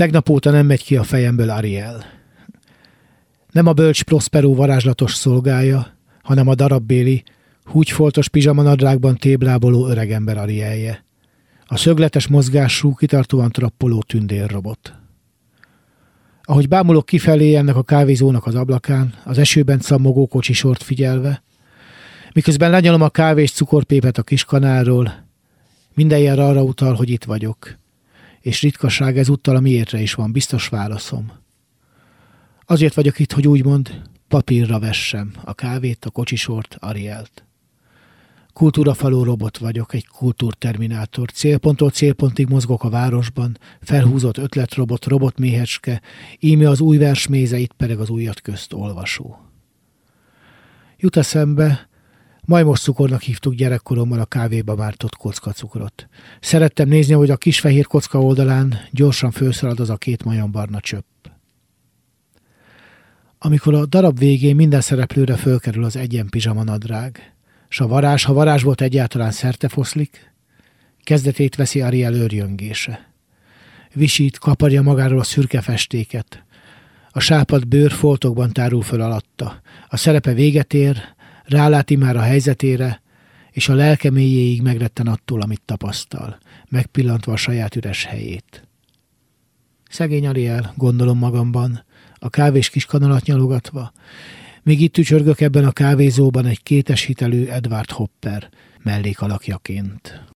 Tegnap óta nem megy ki a fejemből Ariel. Nem a bölcs Prospero varázslatos szolgája, hanem a darabbéli, húgyfoltos pizsamanadrágban tébláboló öregember Arielje. A szögletes mozgású, kitartóan trappoló tündérrobot. Ahogy bámulok kifelé ennek a kávézónak az ablakán, az esőben cammogó kocsisort figyelve, miközben lenyalom a kávés cukorpépet a kiskanáról, minden jel arra utal, hogy itt vagyok, és ritkaság ezúttal a miértre is van, biztos válaszom. Azért vagyok itt, hogy úgymond papírra vessem a kávét, a kocsisort, Arielt. Kultúrafaló robot vagyok, egy kultúrterminátor. Célponttól célpontig mozgok a városban, felhúzott ötletrobot, robotméhecske, íme az új versmézeit pedig az újat közt olvasó. Jut eszembe, Majmos cukornak hívtuk gyerekkoromban a kávéba mártott kockacukrot. Szerettem nézni, hogy a kis fehér kocka oldalán gyorsan főszalad az a két majombarna csöpp. Amikor a darab végén minden szereplőre fölkerül az egyen pizsamanadrág, s a varázs, ha varázs volt egyáltalán foszlik, kezdetét veszi Ariel őrjöngése. Visít, kaparja magáról a szürke festéket. A sápad bőr foltokban tárul föl alatta. A szerepe véget ér, ráláti már a helyzetére, és a lelke mélyéig megretten attól, amit tapasztal, megpillantva a saját üres helyét. Szegény Ariel, gondolom magamban, a kávés kis kanalat nyalogatva, még itt tücsörgök ebben a kávézóban egy kétes hitelű Edward Hopper mellékalakjaként.